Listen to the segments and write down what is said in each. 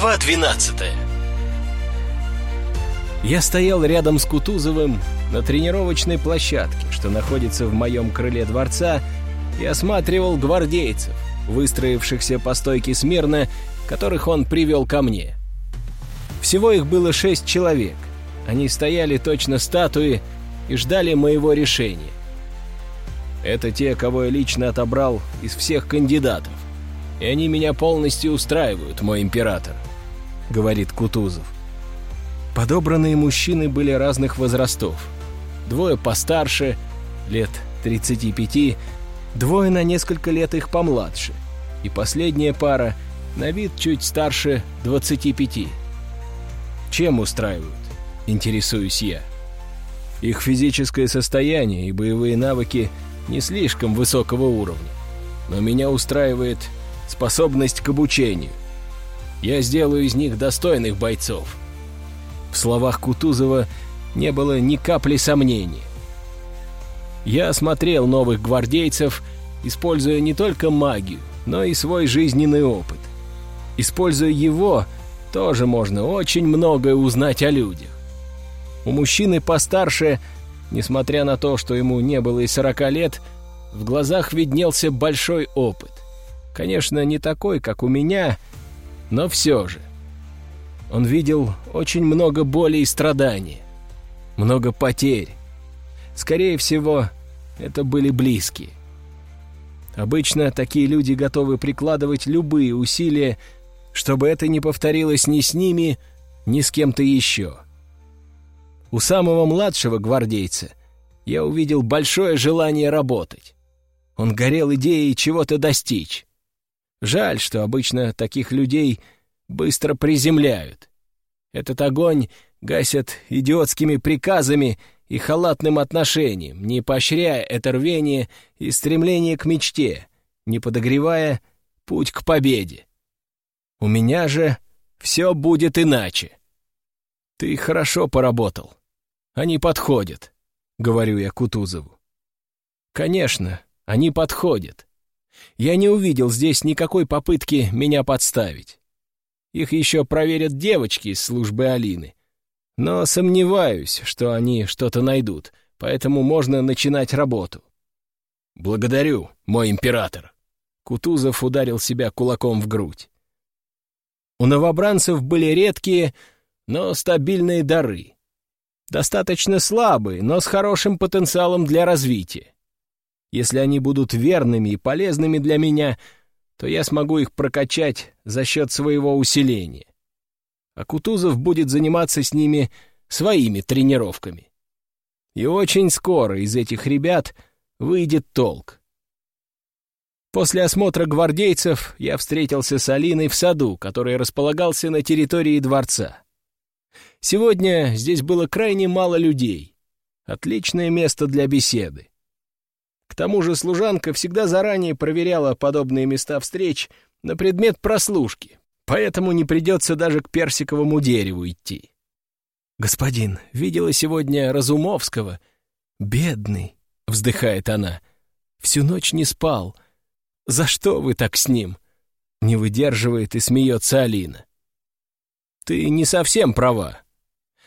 Глава 12 Я стоял рядом с Кутузовым на тренировочной площадке, что находится в моем крыле дворца, и осматривал гвардейцев, выстроившихся по стойке смирно, которых он привел ко мне. Всего их было шесть человек. Они стояли точно статуи и ждали моего решения. Это те, кого я лично отобрал из всех кандидатов и они меня полностью устраивают, мой император», — говорит Кутузов. Подобранные мужчины были разных возрастов. Двое постарше, лет 35, двое на несколько лет их помладше, и последняя пара на вид чуть старше 25. Чем устраивают? Интересуюсь я. Их физическое состояние и боевые навыки не слишком высокого уровня. Но меня устраивает способность к обучению. Я сделаю из них достойных бойцов. В словах Кутузова не было ни капли сомнений. Я осмотрел новых гвардейцев, используя не только магию, но и свой жизненный опыт. Используя его, тоже можно очень многое узнать о людях. У мужчины постарше, несмотря на то, что ему не было и сорока лет, в глазах виднелся большой опыт. Конечно, не такой, как у меня, но все же. Он видел очень много боли и страданий, много потерь. Скорее всего, это были близкие. Обычно такие люди готовы прикладывать любые усилия, чтобы это не повторилось ни с ними, ни с кем-то еще. У самого младшего гвардейца я увидел большое желание работать. Он горел идеей чего-то достичь. Жаль, что обычно таких людей быстро приземляют. Этот огонь гасят идиотскими приказами и халатным отношением, не поощряя это рвение и стремление к мечте, не подогревая путь к победе. У меня же все будет иначе. Ты хорошо поработал. Они подходят, — говорю я Кутузову. Конечно, они подходят. Я не увидел здесь никакой попытки меня подставить. Их еще проверят девочки из службы Алины. Но сомневаюсь, что они что-то найдут, поэтому можно начинать работу. «Благодарю, мой император!» Кутузов ударил себя кулаком в грудь. У новобранцев были редкие, но стабильные дары. Достаточно слабые, но с хорошим потенциалом для развития. Если они будут верными и полезными для меня, то я смогу их прокачать за счет своего усиления. А Кутузов будет заниматься с ними своими тренировками. И очень скоро из этих ребят выйдет толк. После осмотра гвардейцев я встретился с Алиной в саду, который располагался на территории дворца. Сегодня здесь было крайне мало людей. Отличное место для беседы. Тому же служанка всегда заранее проверяла подобные места встреч на предмет прослушки, поэтому не придется даже к персиковому дереву идти. «Господин, видела сегодня Разумовского? Бедный!» — вздыхает она. «Всю ночь не спал. За что вы так с ним?» Не выдерживает и смеется Алина. «Ты не совсем права.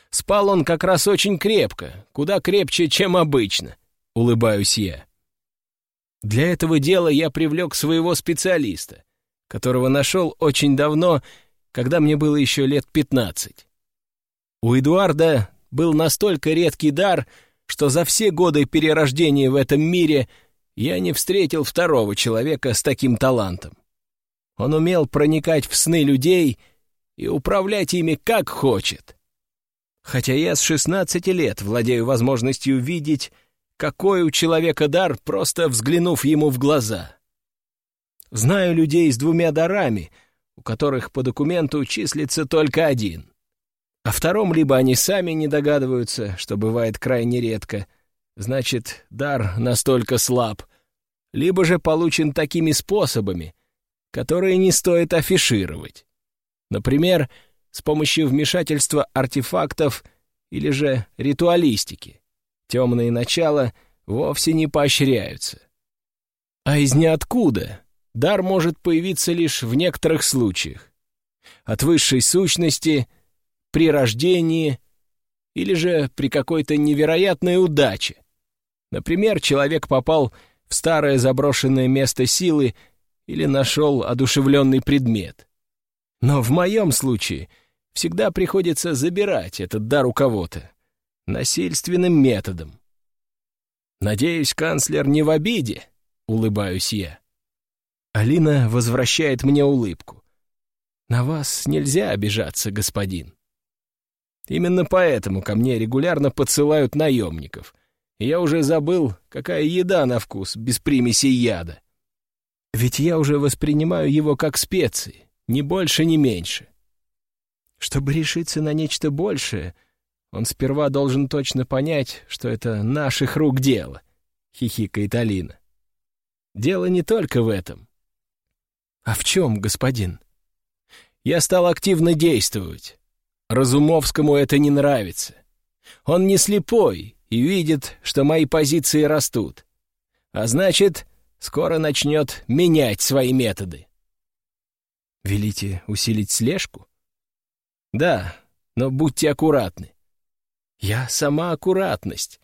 Спал он как раз очень крепко, куда крепче, чем обычно», — улыбаюсь я. Для этого дела я привлек своего специалиста, которого нашел очень давно, когда мне было еще лет пятнадцать. У Эдуарда был настолько редкий дар, что за все годы перерождения в этом мире я не встретил второго человека с таким талантом. Он умел проникать в сны людей и управлять ими как хочет. Хотя я с шестнадцати лет владею возможностью видеть какой у человека дар, просто взглянув ему в глаза. Знаю людей с двумя дарами, у которых по документу числится только один. О втором либо они сами не догадываются, что бывает крайне редко, значит, дар настолько слаб, либо же получен такими способами, которые не стоит афишировать. Например, с помощью вмешательства артефактов или же ритуалистики. Темные начала вовсе не поощряются. А из ниоткуда дар может появиться лишь в некоторых случаях. от высшей сущности, при рождении или же при какой-то невероятной удаче. Например, человек попал в старое заброшенное место силы или нашел одушевленный предмет. Но в моем случае всегда приходится забирать этот дар у кого-то насильственным методом. «Надеюсь, канцлер не в обиде», — улыбаюсь я. Алина возвращает мне улыбку. «На вас нельзя обижаться, господин». Именно поэтому ко мне регулярно подсылают наемников. Я уже забыл, какая еда на вкус, без примесей яда. Ведь я уже воспринимаю его как специи, ни больше, ни меньше. Чтобы решиться на нечто большее, он сперва должен точно понять, что это наших рук дело, — хихикает Алина. Дело не только в этом. А в чем, господин? Я стал активно действовать. Разумовскому это не нравится. Он не слепой и видит, что мои позиции растут. А значит, скоро начнет менять свои методы. Велите усилить слежку? Да, но будьте аккуратны. Я сама аккуратность,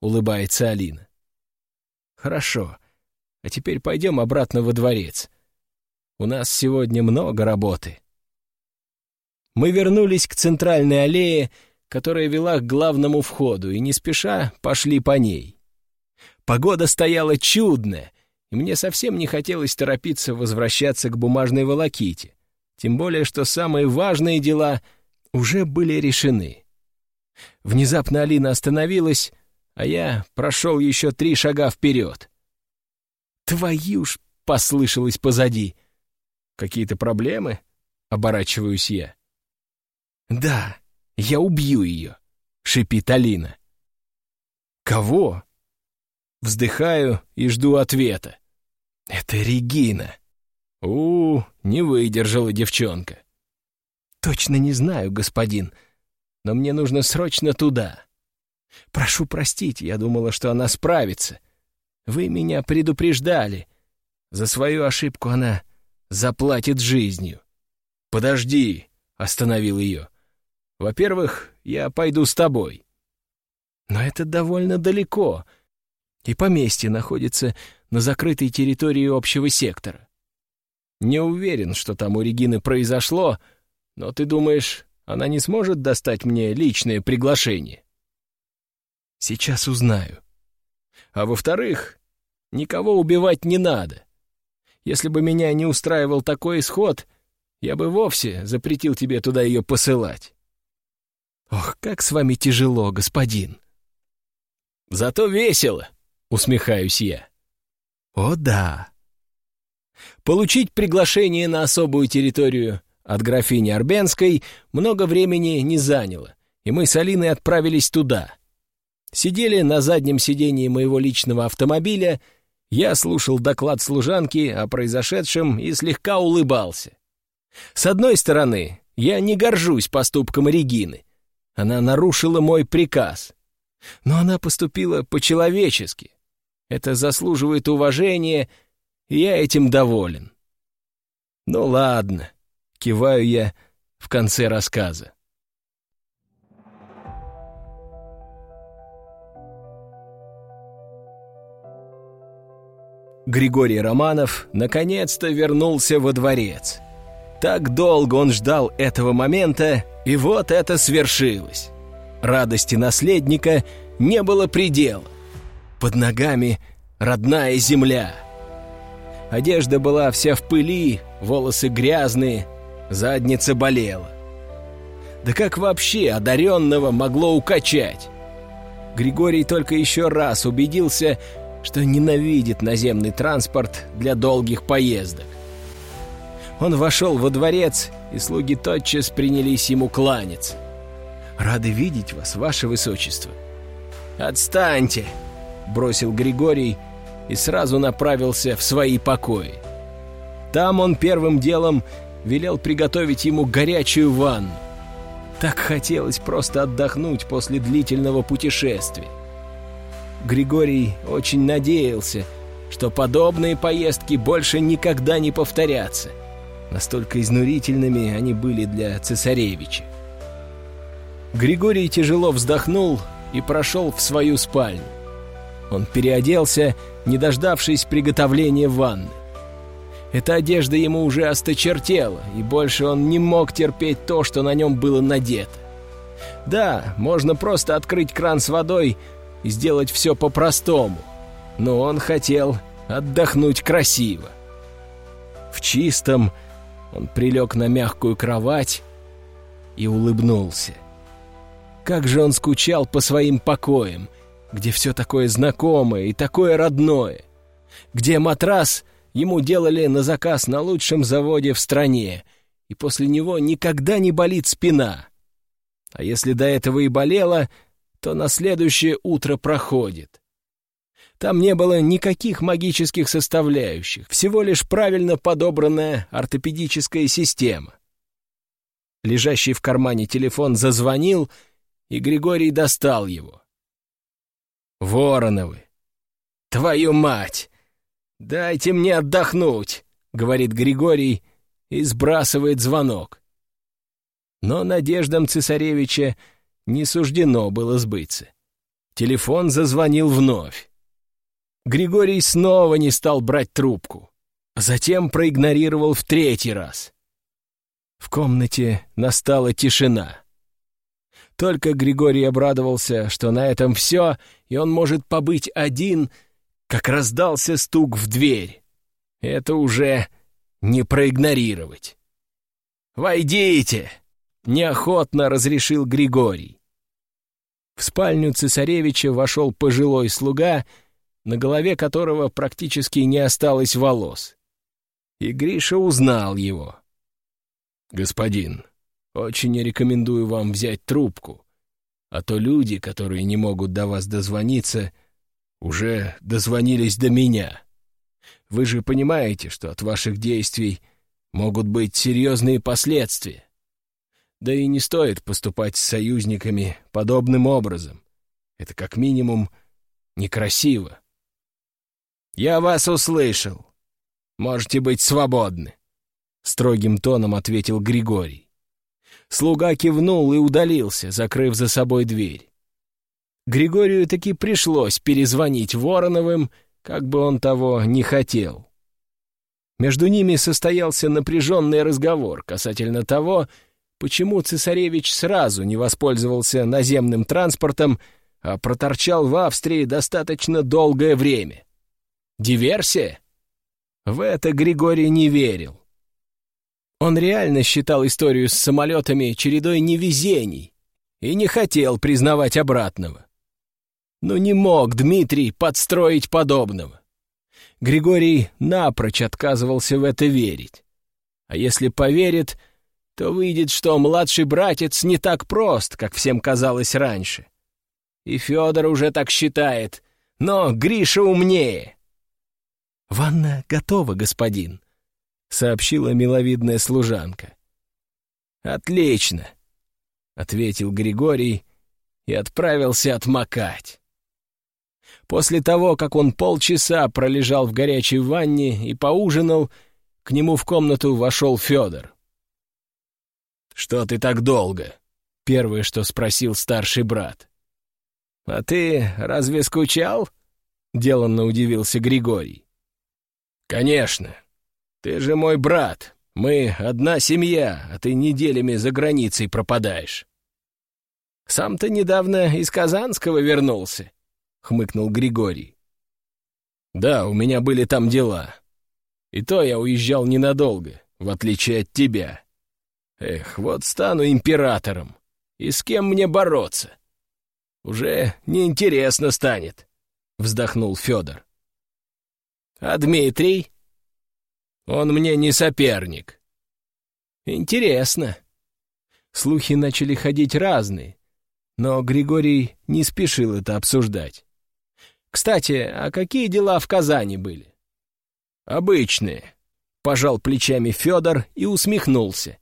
улыбается Алина. Хорошо, а теперь пойдем обратно во дворец. У нас сегодня много работы мы вернулись к центральной аллее, которая вела к главному входу, и не спеша пошли по ней. Погода стояла чудная, и мне совсем не хотелось торопиться возвращаться к бумажной волоките, тем более что самые важные дела уже были решены. Внезапно Алина остановилась, а я прошел еще три шага вперед. «Твою ж!» — послышалось позади. «Какие-то проблемы?» — оборачиваюсь я. «Да, я убью ее», — шипит Алина. «Кого?» Вздыхаю и жду ответа. «Это Регина». «У, не выдержала девчонка». «Точно не знаю, господин, но мне нужно срочно туда. Прошу простить, я думала, что она справится. Вы меня предупреждали. За свою ошибку она заплатит жизнью». «Подожди», — остановил ее. Во-первых, я пойду с тобой. Но это довольно далеко, и поместье находится на закрытой территории общего сектора. Не уверен, что там у Регины произошло, но ты думаешь, она не сможет достать мне личное приглашение? Сейчас узнаю. А во-вторых, никого убивать не надо. Если бы меня не устраивал такой исход, я бы вовсе запретил тебе туда ее посылать. «Ох, как с вами тяжело, господин!» «Зато весело!» — усмехаюсь я. «О да!» Получить приглашение на особую территорию от графини Арбенской много времени не заняло, и мы с Алиной отправились туда. Сидели на заднем сидении моего личного автомобиля, я слушал доклад служанки о произошедшем и слегка улыбался. С одной стороны, я не горжусь поступком Регины — она нарушила мой приказ. Но она поступила по-человечески. Это заслуживает уважения, и я этим доволен. Ну ладно, киваю я в конце рассказа. Григорий Романов наконец-то вернулся во дворец. Так долго он ждал этого момента, и вот это свершилось. Радости наследника не было предела. Под ногами родная земля. Одежда была вся в пыли, волосы грязные, задница болела. Да как вообще одаренного могло укачать? Григорий только еще раз убедился, что ненавидит наземный транспорт для долгих поездок. Он вошел во дворец, и слуги тотчас принялись ему кланяться. «Рады видеть вас, ваше высочество». «Отстаньте!» — бросил Григорий и сразу направился в свои покои. Там он первым делом велел приготовить ему горячую ванну. Так хотелось просто отдохнуть после длительного путешествия. Григорий очень надеялся, что подобные поездки больше никогда не повторятся — Настолько изнурительными они были для цесаревича. Григорий тяжело вздохнул и прошел в свою спальню. Он переоделся, не дождавшись приготовления ванны. Эта одежда ему уже осточертела, и больше он не мог терпеть то, что на нем было надето. Да, можно просто открыть кран с водой и сделать все по-простому, но он хотел отдохнуть красиво. В чистом он прилег на мягкую кровать и улыбнулся. Как же он скучал по своим покоям, где все такое знакомое и такое родное, где матрас ему делали на заказ на лучшем заводе в стране, и после него никогда не болит спина. А если до этого и болела, то на следующее утро проходит. Там не было никаких магических составляющих, всего лишь правильно подобранная ортопедическая система. Лежащий в кармане телефон зазвонил — и Григорий достал его. «Вороновы! Твою мать! Дайте мне отдохнуть!» — говорит Григорий и сбрасывает звонок. Но надеждам цесаревича не суждено было сбыться. Телефон зазвонил вновь. Григорий снова не стал брать трубку, а затем проигнорировал в третий раз. В комнате настала тишина. Только Григорий обрадовался, что на этом все, и он может побыть один, как раздался стук в дверь. Это уже не проигнорировать. «Войдите!» — неохотно разрешил Григорий. В спальню цесаревича вошел пожилой слуга, на голове которого практически не осталось волос. И Гриша узнал его. «Господин, очень рекомендую вам взять трубку, а то люди, которые не могут до вас дозвониться, уже дозвонились до меня. Вы же понимаете, что от ваших действий могут быть серьезные последствия. Да и не стоит поступать с союзниками подобным образом. Это как минимум некрасиво. «Я вас услышал. Можете быть свободны», — строгим тоном ответил Григорий. Слуга кивнул и удалился, закрыв за собой дверь. Григорию таки пришлось перезвонить Вороновым, как бы он того не хотел. Между ними состоялся напряженный разговор касательно того, почему цесаревич сразу не воспользовался наземным транспортом, а проторчал в Австрии достаточно долгое время. Диверсия? В это Григорий не верил. Он реально считал историю с самолетами чередой невезений и не хотел признавать обратного. Но не мог Дмитрий подстроить подобного. Григорий напрочь отказывался в это верить. А если поверит, то выйдет, что младший братец не так прост, как всем казалось раньше. И Федор уже так считает, но Гриша умнее. «Ванна готова, господин», сообщила миловидная служанка. «Отлично!» — ответил Григорий и отправился отмокать. После того, как он полчаса пролежал в горячей ванне и поужинал, к нему в комнату вошел Федор. «Что ты так долго?» — первое, что спросил старший брат. «А ты разве скучал?» — деланно удивился Григорий. «Конечно. «Ты же мой брат. Мы одна семья, а ты неделями за границей пропадаешь». «Сам ты недавно из Казанского вернулся», — хмыкнул Григорий. «Да, у меня были там дела. И то я уезжал ненадолго, в отличие от тебя. Эх, вот стану императором. И с кем мне бороться? Уже неинтересно станет», — вздохнул Федор. «А Дмитрий?» Он мне не соперник». «Интересно». Слухи начали ходить разные, но Григорий не спешил это обсуждать. «Кстати, а какие дела в Казани были?» «Обычные», — пожал плечами Федор и усмехнулся.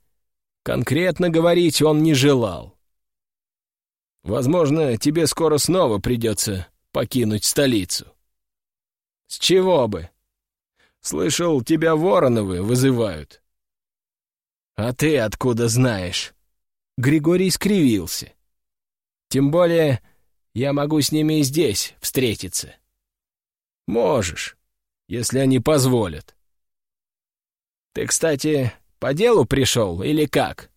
Конкретно говорить он не желал. «Возможно, тебе скоро снова придется покинуть столицу». «С чего бы?» Слышал, тебя Вороновы вызывают». «А ты откуда знаешь?» Григорий скривился. «Тем более я могу с ними и здесь встретиться». «Можешь, если они позволят». «Ты, кстати, по делу пришел или как?»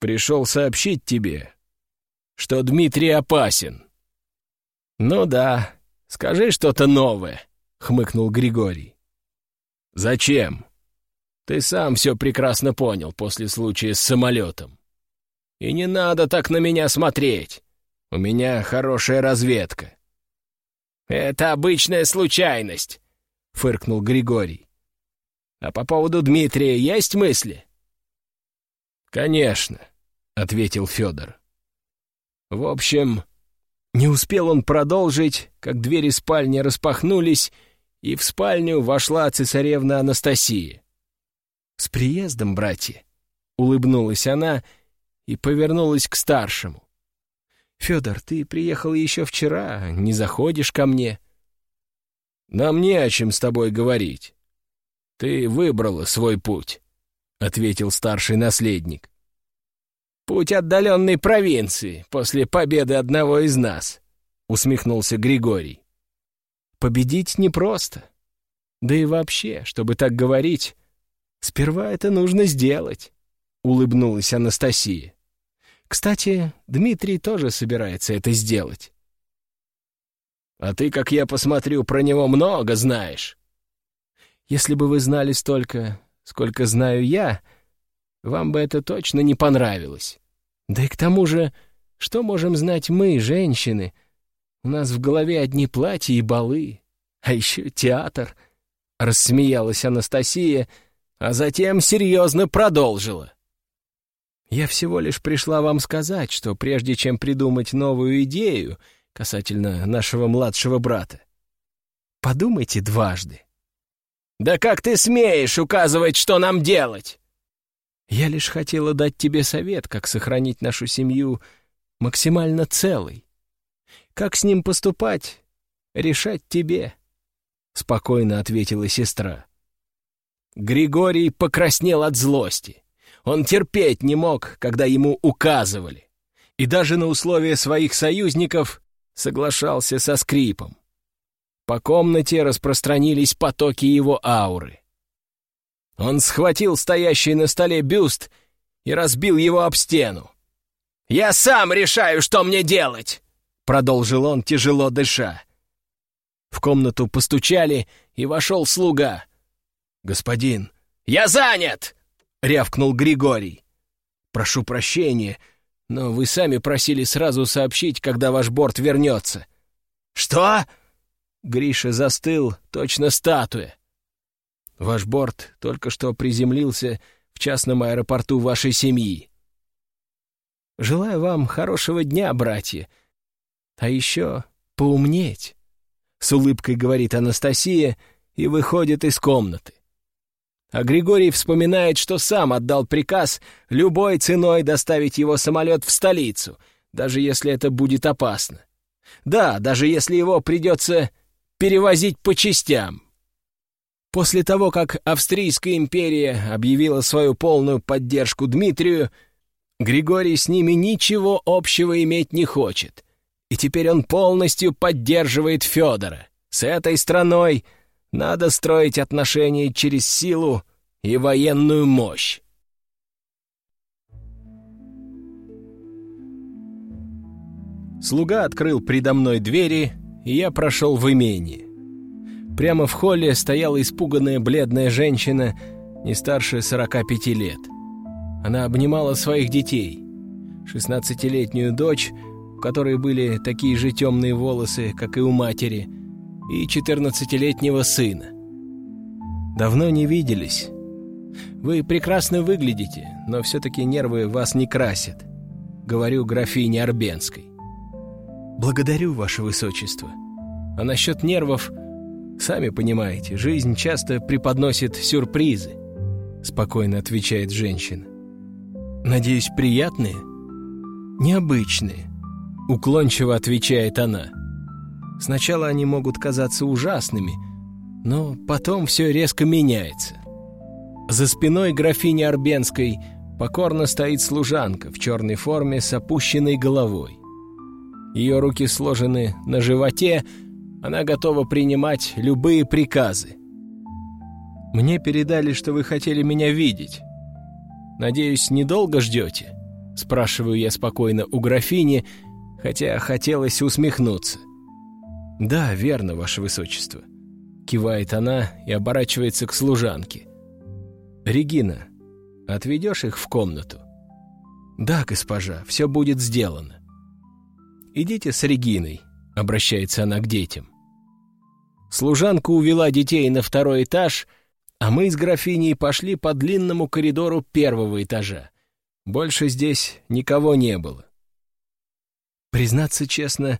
«Пришел сообщить тебе, что Дмитрий опасен». «Ну да, скажи что-то новое», — хмыкнул Григорий. «Зачем? Ты сам все прекрасно понял после случая с самолетом. И не надо так на меня смотреть. У меня хорошая разведка». «Это обычная случайность», — фыркнул Григорий. «А по поводу Дмитрия есть мысли?» «Конечно», — ответил Федор. «В общем, не успел он продолжить, как двери спальни распахнулись, и в спальню вошла цесаревна Анастасия. «С приездом, братья!» — улыбнулась она и повернулась к старшему. «Федор, ты приехал еще вчера, не заходишь ко мне?» «Нам не о чем с тобой говорить. Ты выбрала свой путь», — ответил старший наследник. «Путь отдаленной провинции после победы одного из нас», — усмехнулся Григорий. «Победить непросто. Да и вообще, чтобы так говорить, сперва это нужно сделать», — улыбнулась Анастасия. «Кстати, Дмитрий тоже собирается это сделать». «А ты, как я посмотрю, про него много знаешь». «Если бы вы знали столько, сколько знаю я, вам бы это точно не понравилось. Да и к тому же, что можем знать мы, женщины? У нас в голове одни платья и балы, а еще театр. Рассмеялась Анастасия, а затем серьезно продолжила. Я всего лишь пришла вам сказать, что прежде чем придумать новую идею касательно нашего младшего брата, подумайте дважды. «Да как ты смеешь указывать, что нам делать?» Я лишь хотела дать тебе совет, как сохранить нашу семью максимально целой. Как с ним поступать, решать тебе, — спокойно ответила сестра. Григорий покраснел от злости. Он терпеть не мог, когда ему указывали. И даже на условия своих союзников соглашался со скрипом. По комнате распространились потоки его ауры. Он схватил стоящий на столе бюст и разбил его об стену. «Я сам решаю, что мне делать!» — продолжил он, тяжело дыша. В комнату постучали, и вошел слуга. «Господин!» «Я занят!» — рявкнул Григорий. «Прошу прощения, но вы сами просили сразу сообщить, когда ваш борт вернется». «Что?» Гриша застыл, точно статуя. Ваш борт только что приземлился в частном аэропорту вашей семьи. Желаю вам хорошего дня, братья. А еще поумнеть, — с улыбкой говорит Анастасия и выходит из комнаты. А Григорий вспоминает, что сам отдал приказ любой ценой доставить его самолет в столицу, даже если это будет опасно. Да, даже если его придется перевозить по частям. После того, как Австрийская империя объявила свою полную поддержку Дмитрию, Григорий с ними ничего общего иметь не хочет. И теперь он полностью поддерживает Федора. С этой страной надо строить отношения через силу и военную мощь. Слуга открыл предо мной двери, и я прошел в имение. Прямо в холле стояла испуганная бледная женщина, не старше 45 лет. Она обнимала своих детей. 16-летнюю дочь, у которой были такие же темные волосы, как и у матери, и 14-летнего сына. Давно не виделись. Вы прекрасно выглядите, но все-таки нервы вас не красят. Говорю графине Арбенской. Благодарю, ваше высочество. А насчет нервов Сами понимаете, жизнь часто преподносит сюрпризы», — спокойно отвечает женщина. «Надеюсь, приятные?» «Необычные», — уклончиво отвечает она. «Сначала они могут казаться ужасными, но потом все резко меняется. За спиной графини Арбенской покорно стоит служанка в черной форме с опущенной головой. Ее руки сложены на животе, она готова принимать любые приказы. «Мне передали, что вы хотели меня видеть. Надеюсь, недолго ждете?» Спрашиваю я спокойно у графини, хотя хотелось усмехнуться. «Да, верно, ваше высочество», — кивает она и оборачивается к служанке. «Регина, отведешь их в комнату?» «Да, госпожа, все будет сделано». «Идите с Региной», — обращается она к детям. Служанка увела детей на второй этаж, а мы с графиней пошли по длинному коридору первого этажа. Больше здесь никого не было. Признаться честно,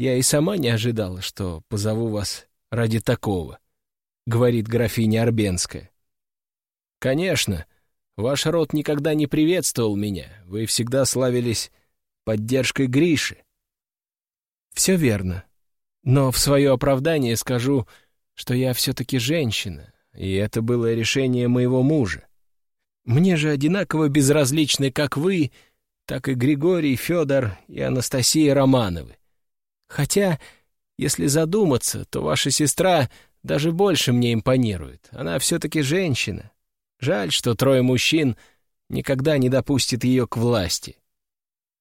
я и сама не ожидала, что позову вас ради такого, — говорит графиня Арбенская. Конечно, ваш род никогда не приветствовал меня, вы всегда славились поддержкой Гриши. Все верно, но в свое оправдание скажу, что я все-таки женщина, и это было решение моего мужа. Мне же одинаково безразличны как вы, так и Григорий, Федор и Анастасия Романовы. Хотя, если задуматься, то ваша сестра даже больше мне импонирует. Она все-таки женщина. Жаль, что трое мужчин никогда не допустит ее к власти.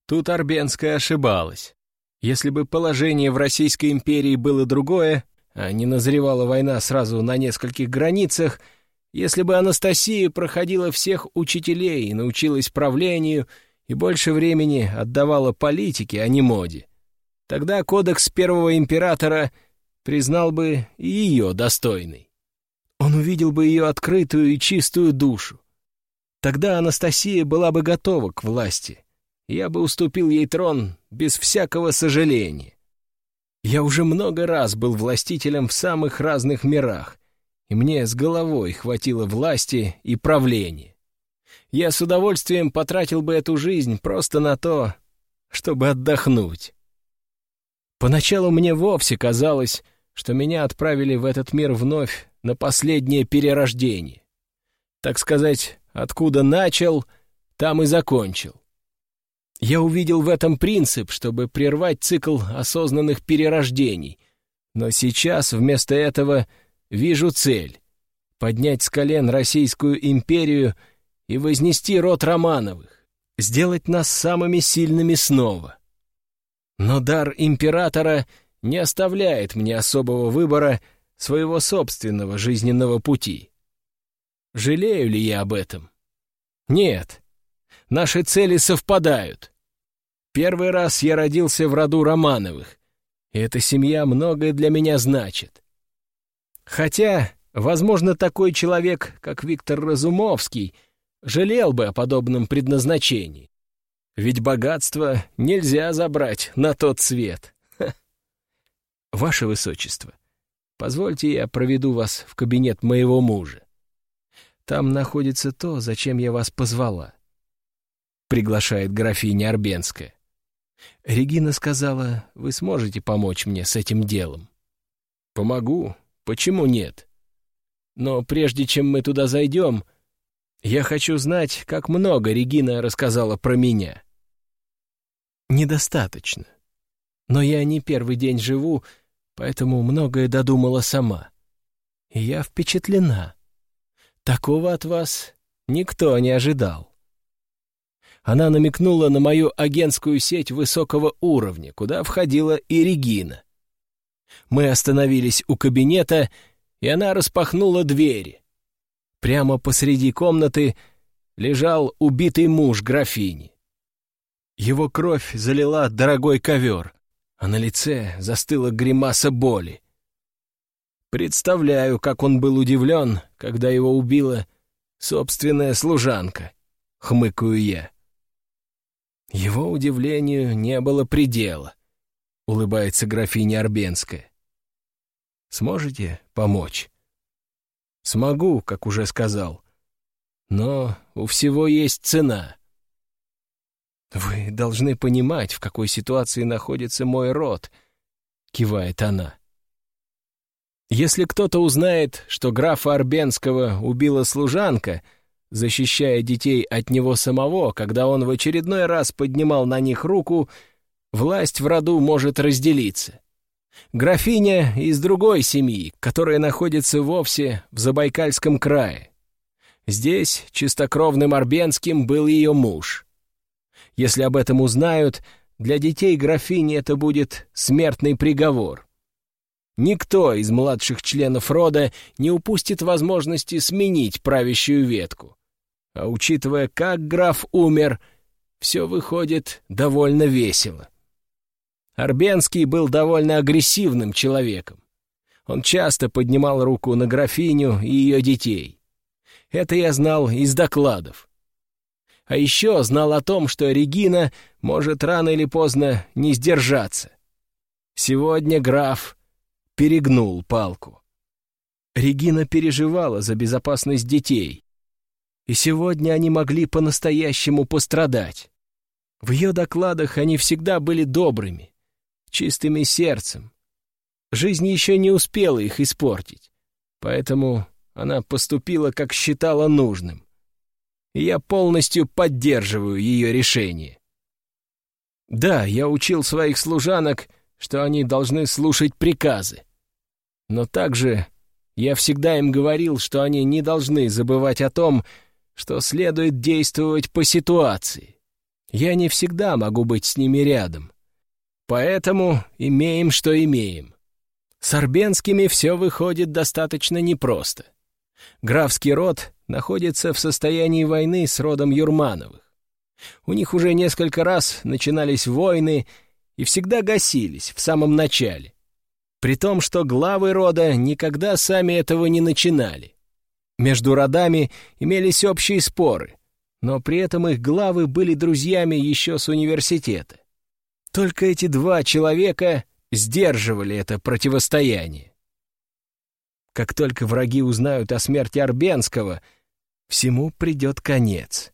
Тут Арбенская ошибалась. Если бы положение в Российской империи было другое, а не назревала война сразу на нескольких границах, если бы Анастасия проходила всех учителей и научилась правлению и больше времени отдавала политике, а не моде, тогда кодекс первого императора признал бы и ее достойной. Он увидел бы ее открытую и чистую душу. Тогда Анастасия была бы готова к власти. Я бы уступил ей трон без всякого сожаления. Я уже много раз был властителем в самых разных мирах, и мне с головой хватило власти и правления. Я с удовольствием потратил бы эту жизнь просто на то, чтобы отдохнуть. Поначалу мне вовсе казалось, что меня отправили в этот мир вновь на последнее перерождение. Так сказать, откуда начал, там и закончил. Я увидел в этом принцип, чтобы прервать цикл осознанных перерождений, но сейчас вместо этого вижу цель — поднять с колен Российскую империю и вознести род Романовых, сделать нас самыми сильными снова. Но дар императора не оставляет мне особого выбора своего собственного жизненного пути. Жалею ли я об этом? Нет. Наши цели совпадают. Первый раз я родился в роду Романовых, и эта семья многое для меня значит. Хотя, возможно, такой человек, как Виктор Разумовский, жалел бы о подобном предназначении. Ведь богатство нельзя забрать на тот свет. Ха. Ваше Высочество, позвольте я проведу вас в кабинет моего мужа. Там находится то, зачем я вас позвала. Приглашает графиня Арбенская. Регина сказала, вы сможете помочь мне с этим делом. Помогу, Почему нет? Но прежде чем мы туда зайдем, я хочу знать, как много Регина рассказала про меня. Недостаточно. Но я не первый день живу, поэтому многое додумала сама. И я впечатлена. Такого от вас никто не ожидал. Она намекнула на мою агентскую сеть высокого уровня, куда входила и Регина. Мы остановились у кабинета, и она распахнула двери. Прямо посреди комнаты лежал убитый муж графини. Его кровь залила дорогой ковер, а на лице застыла гримаса боли. Представляю, как он был удивлен, когда его убила собственная служанка, хмыкаю я. Его удивлению не было предела улыбается графиня Арбенская. Сможете помочь? Смогу, как уже сказал. Но у всего есть цена. Вы должны понимать, в какой ситуации находится мой род, кивает она. Если кто-то узнает, что графа Арбенского убила служанка, защищая детей от него самого, когда он в очередной раз поднимал на них руку, власть в роду может разделиться. Графиня из другой семьи, которая находится вовсе в Забайкальском крае. Здесь чистокровным Арбенским был ее муж. Если об этом узнают, для детей графини это будет смертный приговор. Никто из младших членов рода не упустит возможности сменить правящую ветку. А учитывая, как граф умер, все выходит довольно весело. Арбенский был довольно агрессивным человеком. Он часто поднимал руку на графиню и ее детей. Это я знал из докладов. А еще знал о том, что Регина может рано или поздно не сдержаться. Сегодня граф перегнул палку. Регина переживала за безопасность детей. И сегодня они могли по-настоящему пострадать. В ее докладах они всегда были добрыми, чистыми сердцем. Жизнь еще не успела их испортить, поэтому она поступила, как считала нужным. И я полностью поддерживаю ее решение. Да, я учил своих служанок, что они должны слушать приказы. Но также я всегда им говорил, что они не должны забывать о том, что следует действовать по ситуации. Я не всегда могу быть с ними рядом. Поэтому имеем, что имеем. С Арбенскими все выходит достаточно непросто. Графский род находится в состоянии войны с родом Юрмановых. У них уже несколько раз начинались войны и всегда гасились в самом начале. При том, что главы рода никогда сами этого не начинали. Между родами имелись общие споры, но при этом их главы были друзьями еще с университета. Только эти два человека сдерживали это противостояние. Как только враги узнают о смерти Арбенского, всему придет конец.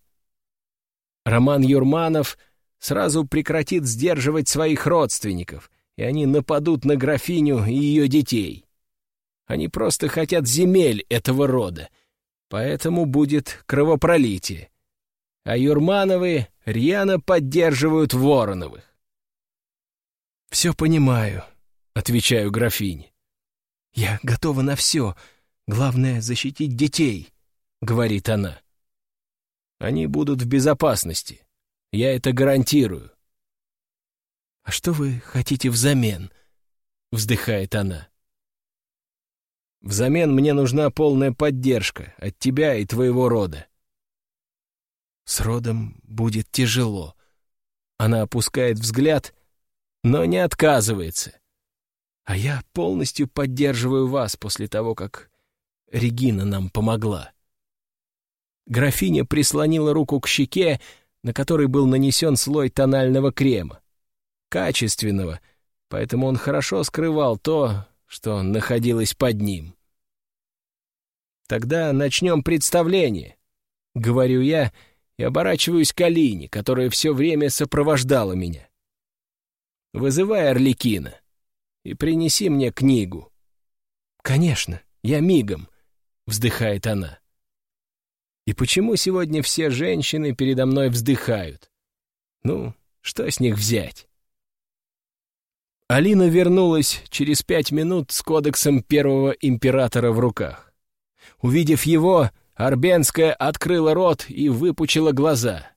Роман Юрманов сразу прекратит сдерживать своих родственников, и они нападут на графиню и ее детей. Они просто хотят земель этого рода, поэтому будет кровопролитие. А Юрмановы рьяно поддерживают Вороновых. «Все понимаю», — отвечаю графине. «Я готова на все. Главное — защитить детей», — говорит она. «Они будут в безопасности. Я это гарантирую. «А что вы хотите взамен?» — вздыхает она. «Взамен мне нужна полная поддержка от тебя и твоего рода». «С родом будет тяжело». Она опускает взгляд, но не отказывается. «А я полностью поддерживаю вас после того, как Регина нам помогла». Графиня прислонила руку к щеке, на которой был нанесен слой тонального крема качественного, поэтому он хорошо скрывал то, что находилось под ним. «Тогда начнем представление», — говорю я и оборачиваюсь к Алине, которая все время сопровождала меня. «Вызывай Орликина и принеси мне книгу». «Конечно, я мигом», — вздыхает она. «И почему сегодня все женщины передо мной вздыхают? Ну, что с них взять?» Алина вернулась через пять минут с кодексом первого императора в руках. Увидев его, Арбенская открыла рот и выпучила глаза.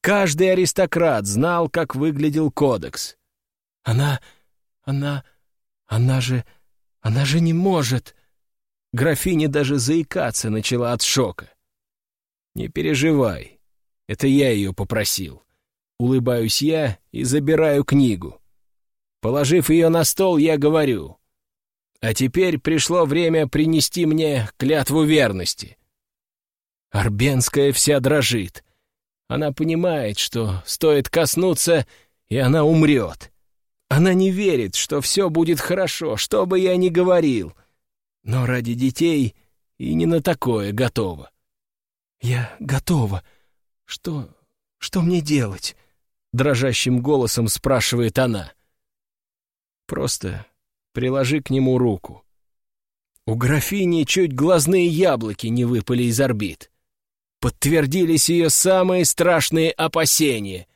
Каждый аристократ знал, как выглядел кодекс. «Она... она... она же... она же не может...» Графиня даже заикаться начала от шока. «Не переживай, это я ее попросил». Улыбаюсь я и забираю книгу. Положив ее на стол, я говорю. А теперь пришло время принести мне клятву верности. Арбенская вся дрожит. Она понимает, что стоит коснуться, и она умрет. Она не верит, что все будет хорошо, что бы я ни говорил. Но ради детей и не на такое готова. «Я готова. Что... что мне делать?» Дрожащим голосом спрашивает она. Просто приложи к нему руку. У графини чуть глазные яблоки не выпали из орбит. Подтвердились ее самые страшные опасения.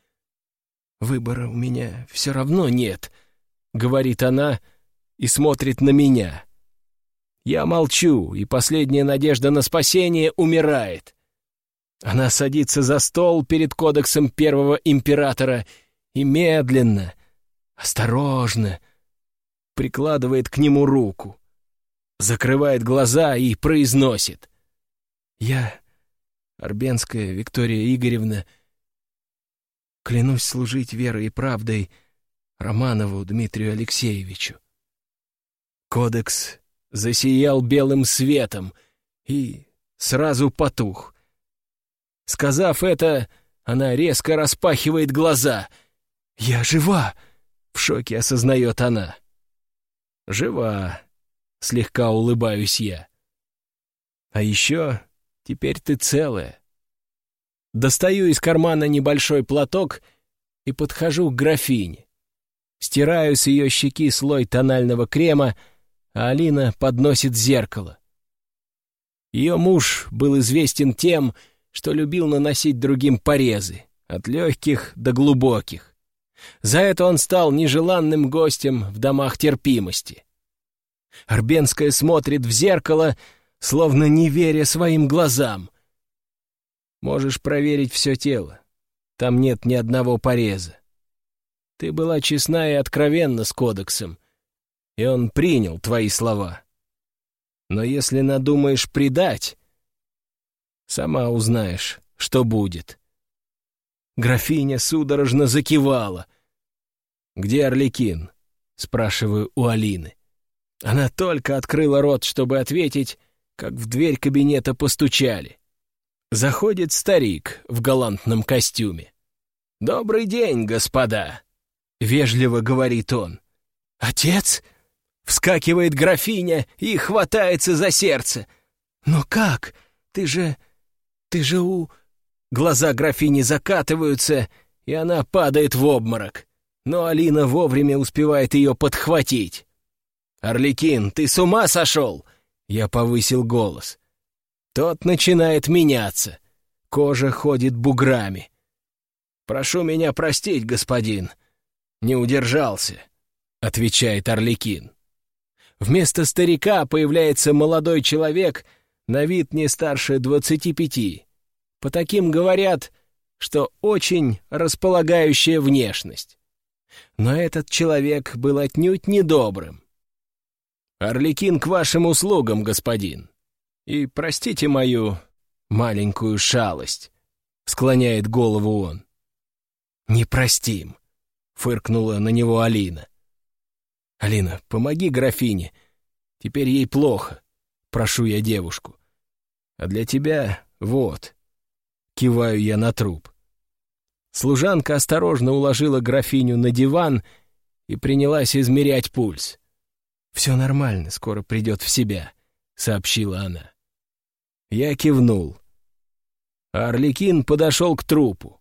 «Выбора у меня все равно нет», — говорит она и смотрит на меня. Я молчу, и последняя надежда на спасение умирает. Она садится за стол перед кодексом первого императора и медленно, осторожно прикладывает к нему руку, закрывает глаза и произносит. «Я, Арбенская Виктория Игоревна, клянусь служить верой и правдой Романову Дмитрию Алексеевичу». Кодекс засиял белым светом и сразу потух. Сказав это, она резко распахивает глаза. «Я жива!» — в шоке осознает она. «Жива!» — слегка улыбаюсь я. «А еще теперь ты целая». Достаю из кармана небольшой платок и подхожу к графине. Стираю с ее щеки слой тонального крема, а Алина подносит зеркало. Ее муж был известен тем, что любил наносить другим порезы, от легких до глубоких. За это он стал нежеланным гостем в домах терпимости. Арбенская смотрит в зеркало, словно не веря своим глазам. Можешь проверить все тело. Там нет ни одного пореза. Ты была честна и откровенна с кодексом, и он принял твои слова. Но если надумаешь предать, сама узнаешь, что будет. Графиня судорожно закивала. «Где Орликин?» — спрашиваю у Алины. Она только открыла рот, чтобы ответить, как в дверь кабинета постучали. Заходит старик в галантном костюме. «Добрый день, господа!» — вежливо говорит он. «Отец?» — вскакивает графиня и хватается за сердце. «Но как? Ты же... ты же у...» Глаза графини закатываются, и она падает в обморок. Но Алина вовремя успевает ее подхватить. «Орликин, ты с ума сошел?» Я повысил голос. Тот начинает меняться. Кожа ходит буграми. «Прошу меня простить, господин. Не удержался», — отвечает Орликин. Вместо старика появляется молодой человек, на вид не старше двадцати пяти. По таким говорят, что очень располагающая внешность. Но этот человек был отнюдь недобрым. «Орликин к вашим услугам, господин. И простите мою маленькую шалость», — склоняет голову он. «Непростим», — фыркнула на него Алина. «Алина, помоги графине. Теперь ей плохо. Прошу я девушку. А для тебя вот». Киваю я на труп. Служанка осторожно уложила графиню на диван и принялась измерять пульс. «Все нормально, скоро придет в себя», — сообщила она. Я кивнул. Орликин подошел к трупу.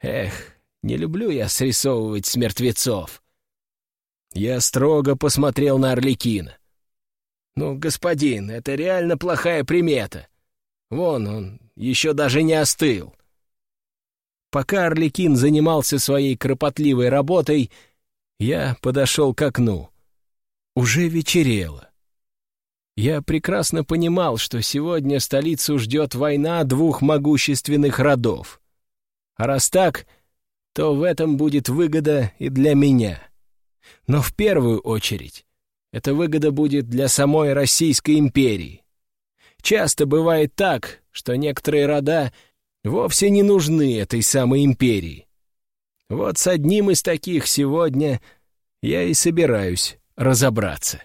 «Эх, не люблю я срисовывать с мертвецов». Я строго посмотрел на Орликина. «Ну, господин, это реально плохая примета. Вон он, еще даже не остыл». Пока Орликин занимался своей кропотливой работой, я подошел к окну. Уже вечерело. Я прекрасно понимал, что сегодня столицу ждет война двух могущественных родов. А раз так, то в этом будет выгода и для меня. Но в первую очередь эта выгода будет для самой Российской империи. Часто бывает так, что некоторые рода вовсе не нужны этой самой империи. Вот с одним из таких сегодня я и собираюсь разобраться.